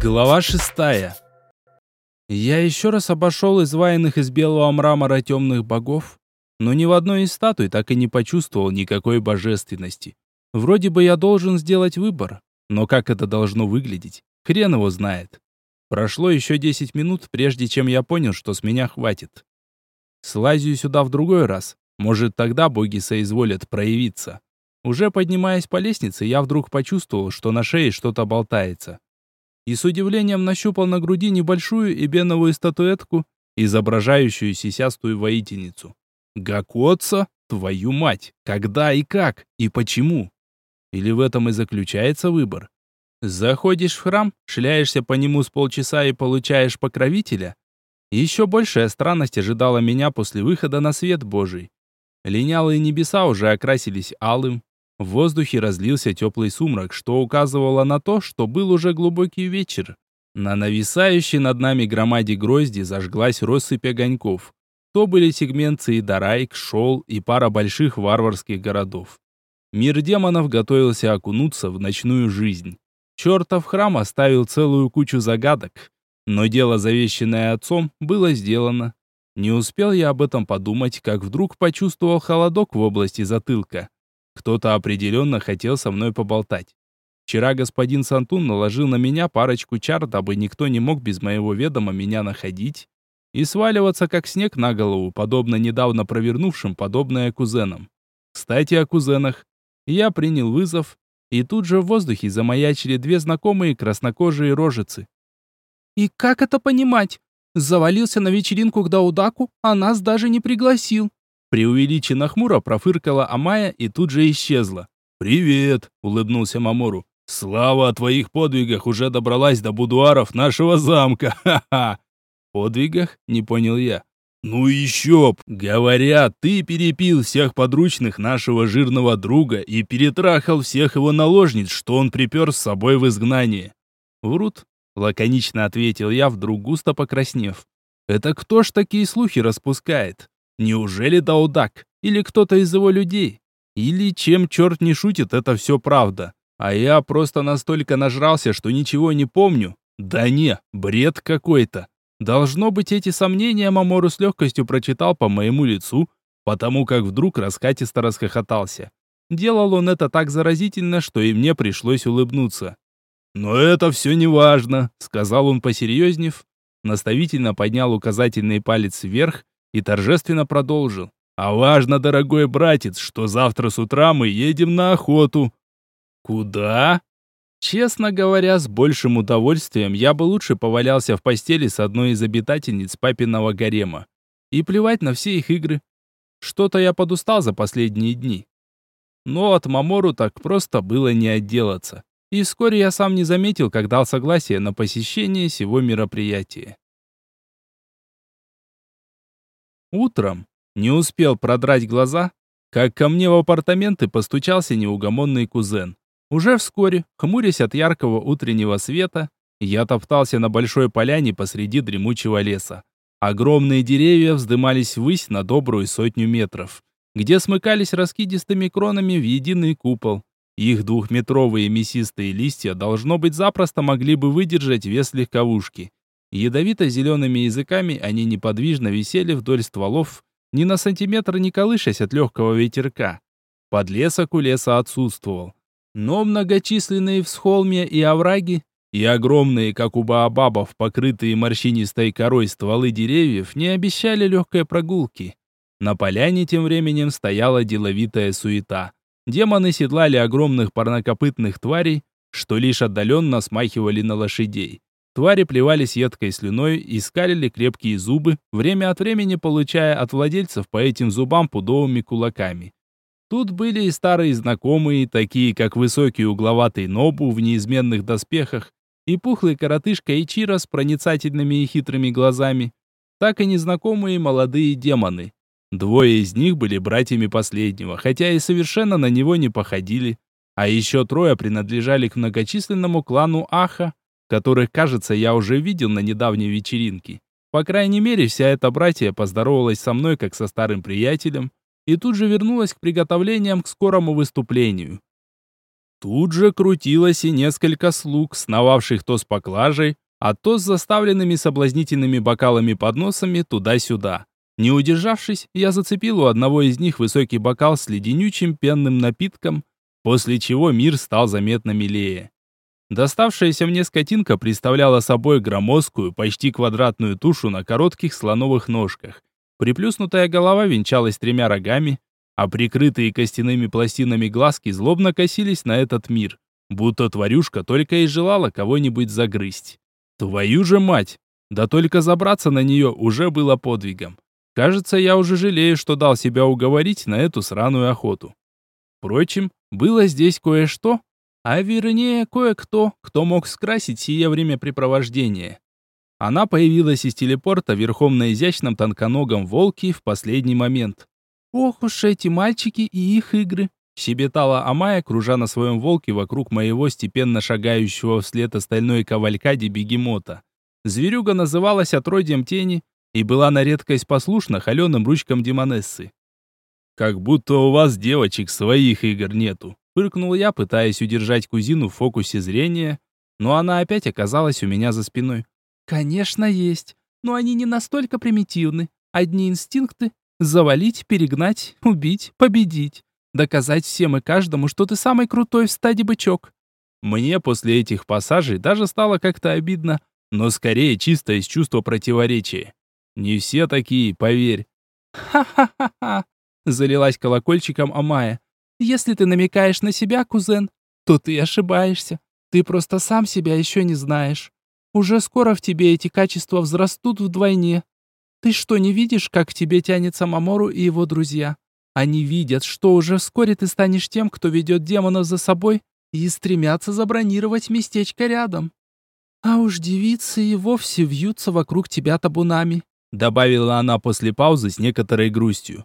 Глава шестая. Я еще раз обошел изваянных из белого мрамора темных богов, но ни в одной из статуй так и не почувствовал никакой божественности. Вроде бы я должен сделать выбор, но как это должно выглядеть, хрен его знает. Прошло еще 10 минут, прежде чем я понял, что с меня хватит. Слазю сюда в другой раз, может тогда боги соизволят проявиться. Уже поднимаясь по лестнице, я вдруг почувствовал, что на шее что-то болтается и с удивлением нащупал на груди небольшую эбеновую статуэтку, изображающую сисястую воительницу. Гакоца? Твою мать! Когда и как? И почему? Или в этом и заключается выбор? Заходишь в храм, шляешься по нему с полчаса и получаешь покровителя? Еще большая странность ожидала меня после выхода на свет Божий. Линялые небеса уже окрасились алым, в воздухе разлился теплый сумрак, что указывало на то, что был уже глубокий вечер. На нависающей над нами громаде грозди зажглась россыпь огоньков. То были сегменции Дарайк, Шол и пара больших варварских городов. Мир демонов готовился окунуться в ночную жизнь. Чертов храм оставил целую кучу загадок, но дело, завещанное отцом, было сделано. Не успел я об этом подумать, как вдруг почувствовал холодок в области затылка. Кто-то определенно хотел со мной поболтать. Вчера господин Сантун наложил на меня парочку чар, дабы никто не мог без моего ведома меня находить и сваливаться как снег на голову, подобно недавно провернувшим подобное кузенам. Кстати, о кузенах. Я принял вызов, и тут же в воздухе замаячили две знакомые краснокожие рожицы. «И как это понимать? Завалился на вечеринку к Даудаку, а нас даже не пригласил. Преувеличенно хмуро профыркала Амая и тут же исчезла. «Привет!» — улыбнулся Мамору. «Слава о твоих подвигах уже добралась до будуаров нашего замка! Ха-ха!» «Подвигах?» — не понял я. «Ну еще б! Говорят, ты перепил всех подручных нашего жирного друга и перетрахал всех его наложниц, что он припер с собой в изгнание». «Врут?» — лаконично ответил я, вдруг густо покраснев. «Это кто ж такие слухи распускает? Неужели Даудак? Или кто-то из его людей? Или чем черт не шутит, это все правда? А я просто настолько нажрался, что ничего не помню? Да не, бред какой-то. Должно быть, эти сомнения Мамору с легкостью прочитал по моему лицу, потому как вдруг раскатисто расхохотался. Делал он это так заразительно, что и мне пришлось улыбнуться. «Но это все не важно», — сказал он посерьезнев, наставительно поднял указательный палец вверх и торжественно продолжил. «А важно, дорогой братец, что завтра с утра мы едем на охоту». «Куда?» Честно говоря, с большим удовольствием я бы лучше повалялся в постели с одной из обитательниц папиного гарема. И плевать на все их игры. Что-то я подустал за последние дни. Но от Мамору так просто было не отделаться. И вскоре я сам не заметил, как дал согласие на посещение сего мероприятия. Утром не успел продрать глаза, как ко мне в апартаменты постучался неугомонный кузен. Уже вскоре, хмурясь от яркого утреннего света, я топтался на большой поляне посреди дремучего леса. Огромные деревья вздымались ввысь на добрую сотню метров, где смыкались раскидистыми кронами в единый купол. Их двухметровые мясистые листья, должно быть, запросто могли бы выдержать вес легковушки. Ядовито-зелеными языками они неподвижно висели вдоль стволов, ни на сантиметр не колышась от легкого ветерка. Подлесок у леса отсутствовал. Но многочисленные всхолмья и овраги, и огромные, как у баобабов, покрытые морщинистой корой стволы деревьев, не обещали легкой прогулки. На поляне тем временем стояла деловитая суета. Демоны седлали огромных парнокопытных тварей, что лишь отдаленно смахивали на лошадей. Твари плевались едкой слюной и скалили крепкие зубы, время от времени получая от владельцев по этим зубам пудовыми кулаками. Тут были и старые знакомые, такие как высокий угловатый Нобу в неизменных доспехах и пухлый коротышка Ичиро с проницательными и хитрыми глазами, так и незнакомые молодые демоны. Двое из них были братьями последнего, хотя и совершенно на него не походили. А еще трое принадлежали к многочисленному клану Аха, которых, кажется, я уже видел на недавней вечеринке. По крайней мере, вся эта братья поздоровалась со мной как со старым приятелем и тут же вернулась к приготовлениям к скорому выступлению. Тут же крутилось и несколько слуг, сновавших то с поклажей, а то с заставленными соблазнительными бокалами-подносами туда-сюда. Не удержавшись, я зацепил у одного из них высокий бокал с леденючим пенным напитком, после чего мир стал заметно милее. Доставшаяся мне скотинка представляла собой громоздкую, почти квадратную тушу на коротких слоновых ножках. Приплюснутая голова венчалась тремя рогами, а прикрытые костяными пластинами глазки злобно косились на этот мир, будто тварюшка только и желала кого-нибудь загрызть. Твою же мать! Да только забраться на нее уже было подвигом. Кажется, я уже жалею, что дал себя уговорить на эту сраную охоту. Впрочем, было здесь кое-что, а вернее кое-кто, кто мог скрасить сие времяпрепровождение. Она появилась из телепорта верхом на изящном тонконогом волке в последний момент. «Ох уж эти мальчики и их игры!» щебетала Амая, кружа на своем волке вокруг моего степенно шагающего вслед остальной кавалькаде бегемота. Зверюга называлась отродьем тени, и была на редкость послушна холеным ручкам демонессы. «Как будто у вас, девочек, своих игр нету», — фыркнул я, пытаясь удержать кузину в фокусе зрения, но она опять оказалась у меня за спиной. «Конечно, есть, но они не настолько примитивны. Одни инстинкты — завалить, перегнать, убить, победить, доказать всем и каждому, что ты самый крутой в стаде бычок». Мне после этих пассажей даже стало как-то обидно, но скорее чисто из чувства противоречия. Не все такие, поверь. Ха-ха-ха-ха, залилась колокольчиком Амая. Если ты намекаешь на себя, кузен, то ты ошибаешься. Ты просто сам себя еще не знаешь. Уже скоро в тебе эти качества взрастут вдвойне. Ты что, не видишь, как к тебе тянется Мамору и его друзья? Они видят, что уже вскоре ты станешь тем, кто ведет демонов за собой и стремятся забронировать местечко рядом. А уж девицы и вовсе вьются вокруг тебя табунами добавила она после паузы с некоторой грустью.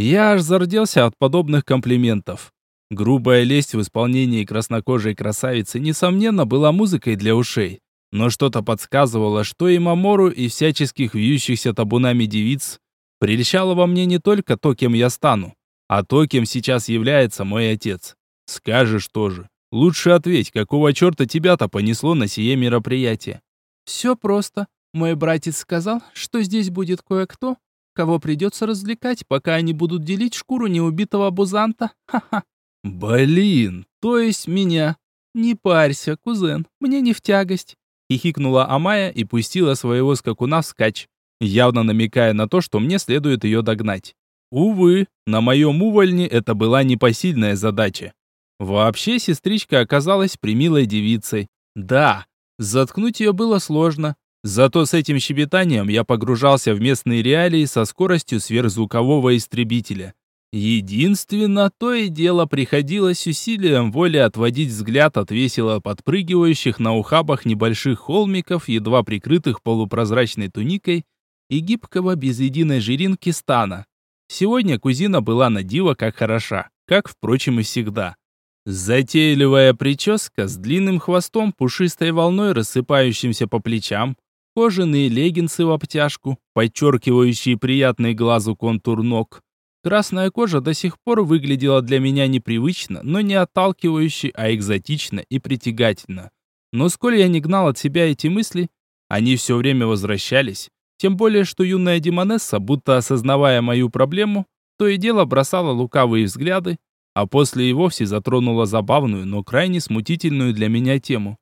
Я аж зарделся от подобных комплиментов. Грубая лесть в исполнении краснокожей красавицы, несомненно, была музыкой для ушей. Но что-то подсказывало, что и Мамору, и всяческих вьющихся табунами девиц прельщало во мне не только то, кем я стану, а то, кем сейчас является мой отец. Скажешь тоже. Лучше ответь, какого черта тебя-то понесло на сие мероприятие? Все просто. Мой братец сказал, что здесь будет кое-кто, кого придется развлекать, пока они будут делить шкуру неубитого бузанта. Ха-ха. Блин, то есть меня. Не парься, кузен, мне не в тягость. Хихикнула Амая и пустила своего скакуна вскачь, явно намекая на то, что мне следует ее догнать. Увы, на моем увольне это была непосильная задача. Вообще сестричка оказалась примилой девицей. Да, заткнуть ее было сложно, Зато с этим щебетанием я погружался в местные реалии со скоростью сверхзвукового истребителя. Единственно, то и дело приходилось усилием воли отводить взгляд от весело подпрыгивающих на ухабах небольших холмиков, едва прикрытых полупрозрачной туникой, и гибкого без единой жиринки стана. Сегодня кузина была на диво как хороша, как, впрочем, и всегда. Затейливая прическа с длинным хвостом, пушистой волной, рассыпающимся по плечам, кожаные леггинсы в обтяжку, подчеркивающие приятный глазу контур ног. Красная кожа до сих пор выглядела для меня непривычно, но не отталкивающе, а экзотично и притягательно. Но сколь я не гнал от себя эти мысли, они все время возвращались. Тем более, что юная демонесса, будто осознавая мою проблему, то и дело бросала лукавые взгляды, а после и вовсе затронула забавную, но крайне смутительную для меня тему.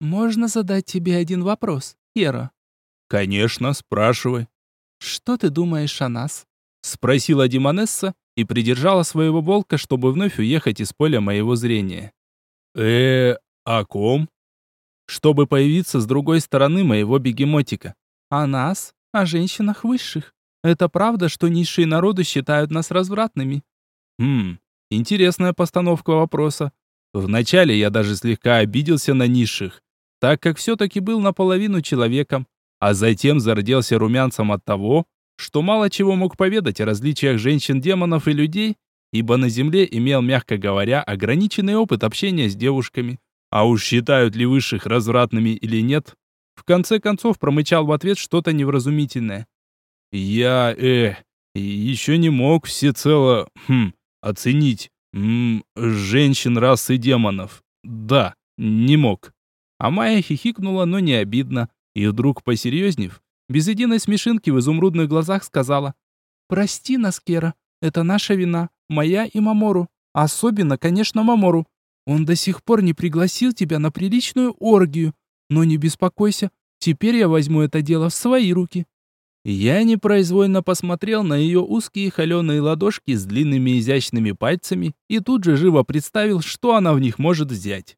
«Можно задать тебе один вопрос?» Кера. «Конечно, спрашивай». «Что ты думаешь о нас?» Спросила Димонесса и придержала своего волка, чтобы вновь уехать из поля моего зрения. э о ком?» «Чтобы появиться с другой стороны моего бегемотика. О нас, о женщинах высших. Это правда, что низшие народы считают нас развратными?» «Хм, интересная постановка вопроса. Вначале я даже слегка обиделся на низших, так как все-таки был наполовину человеком, а затем зарделся румянцем от того, что мало чего мог поведать о различиях женщин-демонов и людей, ибо на Земле имел, мягко говоря, ограниченный опыт общения с девушками. А уж считают ли высших развратными или нет, в конце концов промычал в ответ что-то невразумительное. Я, э, еще не мог всецело, хм, оценить, Ммм, женщин расы демонов. Да, не мог. А Майя хихикнула, но не обидно, и вдруг, посерьезнев, без единой смешинки в изумрудных глазах сказала, «Прости нас, Кера, это наша вина, моя и Мамору. Особенно, конечно, Мамору. Он до сих пор не пригласил тебя на приличную оргию. Но не беспокойся, теперь я возьму это дело в свои руки». Я непроизвольно посмотрел на ее узкие холеные ладошки с длинными изящными пальцами и тут же живо представил, что она в них может взять.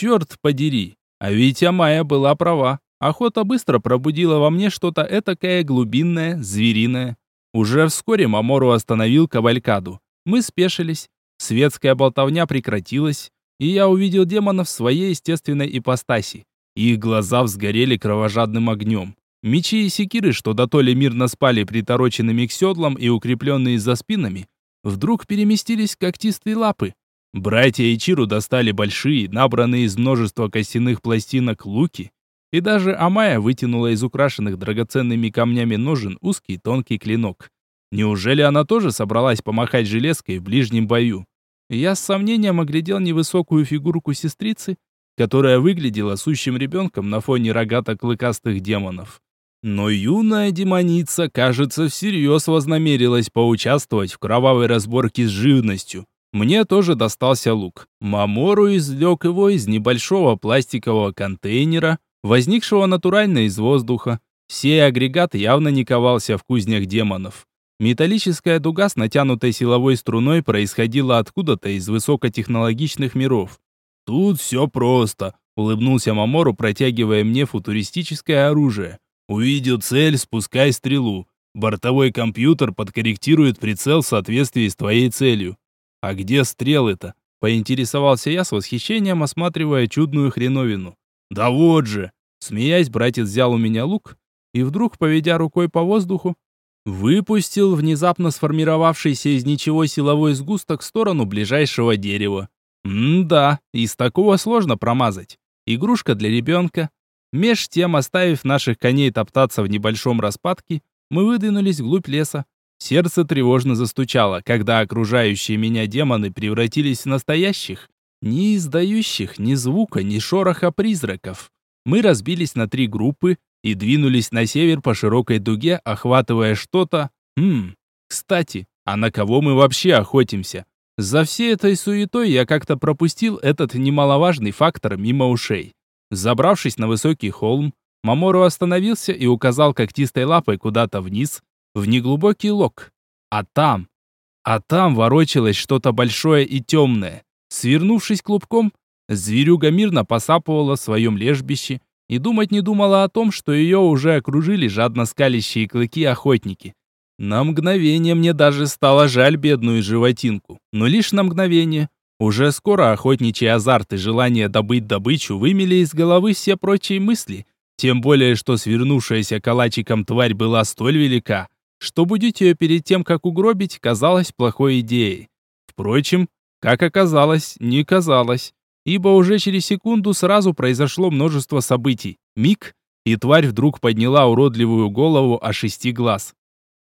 Черт подери, а ведь Амая была права. Охота быстро пробудила во мне что-то этакое глубинное, звериное. Уже вскоре Мамору остановил кавалькаду. Мы спешились, светская болтовня прекратилась, и я увидел демонов в своей естественной ипостаси. Их глаза взгорели кровожадным огнем. Мечи и секиры, что дотоле мирно спали притороченными к седлам и укрепленные за спинами, вдруг переместились в когтистые лапы. Братья Ичиру достали большие, набранные из множества костяных пластинок луки, и даже Амая вытянула из украшенных драгоценными камнями ножен узкий тонкий клинок. Неужели она тоже собралась помахать железкой в ближнем бою? Я с сомнением оглядел невысокую фигурку сестрицы, которая выглядела сущим ребенком на фоне рогато-клыкастых демонов. Но юная демоница, кажется, всерьез вознамерилась поучаствовать в кровавой разборке с живностью. Мне тоже достался лук. Мамору извлек его из небольшого пластикового контейнера, возникшего натурально из воздуха. Сей агрегат явно не ковался в кузнях демонов. Металлическая дуга с натянутой силовой струной происходила откуда-то из высокотехнологичных миров. «Тут все просто», — улыбнулся Мамору, протягивая мне футуристическое оружие. «Увидел цель, спускай стрелу. Бортовой компьютер подкорректирует прицел в соответствии с твоей целью». «А где стрелы-то?» — поинтересовался я с восхищением, осматривая чудную хреновину. «Да вот же!» Смеясь, братец взял у меня лук и вдруг, поведя рукой по воздуху, выпустил внезапно сформировавшийся из ничего силовой сгусток в сторону ближайшего дерева. М-да, из такого сложно промазать. Игрушка для ребенка. Меж тем, оставив наших коней топтаться в небольшом распадке, мы выдвинулись вглубь леса. Сердце тревожно застучало, когда окружающие меня демоны превратились в настоящих, не издающих ни звука, ни шороха призраков. Мы разбились на три группы и двинулись на север по широкой дуге, охватывая что-то... Хм, кстати, а на кого мы вообще охотимся? За всей этой суетой я как-то пропустил этот немаловажный фактор мимо ушей. Забравшись на высокий холм, Мамору остановился и указал когтистой лапой куда-то вниз, в неглубокий лог. А там, а там ворочалось что-то большое и темное. Свернувшись клубком, зверюга мирно посапывала в своем лежбище и думать не думала о том, что ее уже окружили жадно скалящие клыки охотники. На мгновение мне даже стало жаль бедную животинку, но лишь на мгновение. Уже скоро охотничий азарт и желание добыть добычу вымели из головы все прочие мысли, тем более, что свернувшаяся калачиком тварь была столь велика, что будить ее перед тем, как угробить, казалось плохой идеей. Впрочем, как оказалось, не казалось, ибо уже через секунду сразу произошло множество событий. Миг, и тварь вдруг подняла уродливую голову о шести глаз.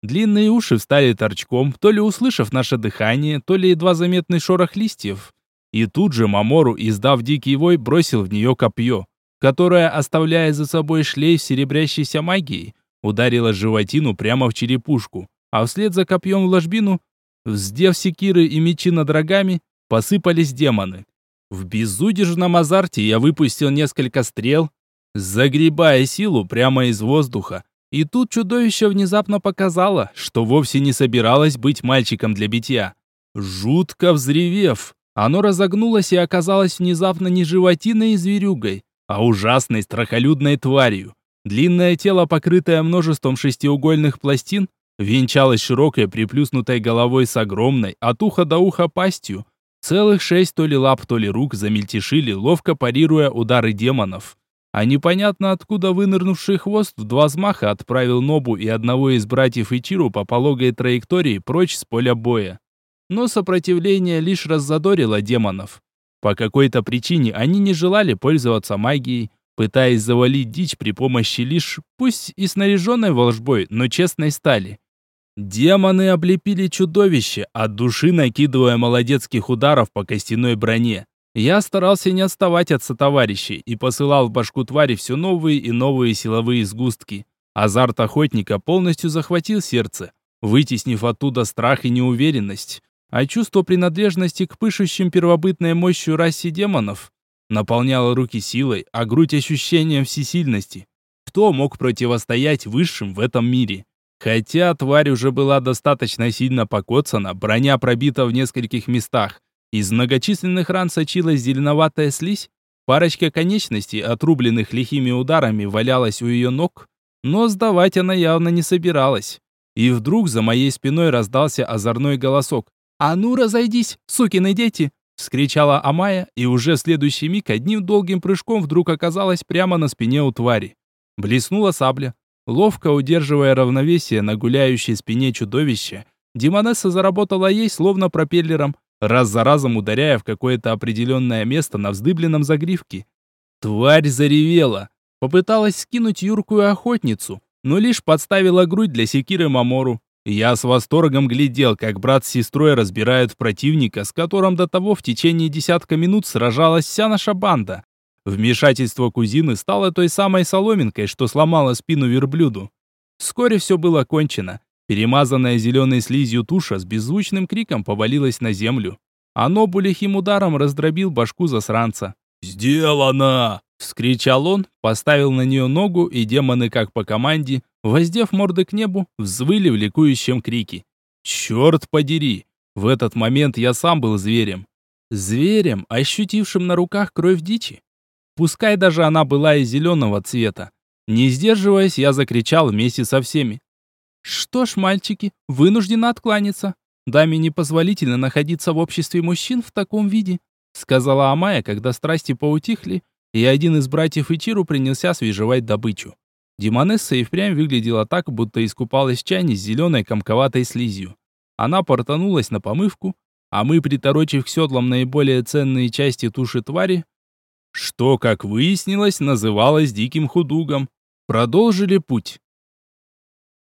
Длинные уши встали торчком, то ли услышав наше дыхание, то ли едва заметный шорох листьев. И тут же Мамору, издав дикий вой, бросил в нее копье, которое, оставляя за собой шлейф серебрящейся магии, ударило животину прямо в черепушку, а вслед за копьем в ложбину, вздев секиры и мечи над рогами, посыпались демоны. В безудержном азарте я выпустил несколько стрел, загребая силу прямо из воздуха, и тут чудовище внезапно показало, что вовсе не собиралось быть мальчиком для битья. Жутко взревев, оно разогнулось и оказалось внезапно не животиной и зверюгой, а ужасной страхолюдной тварью. Длинное тело, покрытое множеством шестиугольных пластин, венчалось широкой приплюснутой головой с огромной, от уха до уха пастью. Целых шесть то ли лап, то ли рук замельтешили, ловко парируя удары демонов а непонятно откуда вынырнувший хвост в два взмаха отправил Нобу и одного из братьев Ичиру по пологой траектории прочь с поля боя. Но сопротивление лишь раззадорило демонов. По какой-то причине они не желали пользоваться магией, пытаясь завалить дичь при помощи лишь, пусть и снаряженной волжбой, но честной стали. Демоны облепили чудовище, от души накидывая молодецких ударов по костяной броне. Я старался не отставать от сотоварищей и посылал в башку твари все новые и новые силовые сгустки. Азарт охотника полностью захватил сердце, вытеснив оттуда страх и неуверенность. А чувство принадлежности к пышущим первобытной мощью расе демонов наполняло руки силой, а грудь ощущением всесильности. Кто мог противостоять высшим в этом мире? Хотя тварь уже была достаточно сильно покоцана, броня пробита в нескольких местах, из многочисленных ран сочилась зеленоватая слизь, парочка конечностей, отрубленных лихими ударами, валялась у ее ног, но сдавать она явно не собиралась. И вдруг за моей спиной раздался озорной голосок. «А ну, разойдись, сукины дети!» Вскричала Амая, и уже в следующий миг одним долгим прыжком вдруг оказалась прямо на спине у твари. Блеснула сабля. Ловко удерживая равновесие на гуляющей спине чудовища, Демонесса заработала ей словно пропеллером, раз за разом ударяя в какое-то определенное место на вздыбленном загривке. Тварь заревела, попыталась скинуть юркую охотницу, но лишь подставила грудь для секиры Мамору. Я с восторгом глядел, как брат с сестрой разбирают противника, с которым до того в течение десятка минут сражалась вся наша банда. Вмешательство кузины стало той самой соломинкой, что сломало спину верблюду. Вскоре все было кончено. Перемазанная зеленой слизью туша с беззвучным криком повалилась на землю. А Нобу лихим ударом раздробил башку засранца. «Сделано!» — вскричал он, поставил на нее ногу, и демоны, как по команде, воздев морды к небу, взвыли в ликующем крике. «Черт подери!» В этот момент я сам был зверем. Зверем, ощутившим на руках кровь дичи. Пускай даже она была из зеленого цвета. Не сдерживаясь, я закричал вместе со всеми. «Что ж, мальчики, вынуждена откланяться. Даме непозволительно находиться в обществе мужчин в таком виде», сказала Амая, когда страсти поутихли, и один из братьев Ичиру принялся свежевать добычу. Демонесса и впрямь выглядела так, будто искупалась в чайне с зеленой комковатой слизью. Она портанулась на помывку, а мы, приторочив к седлам наиболее ценные части туши твари, что, как выяснилось, называлось диким худугом. Продолжили путь.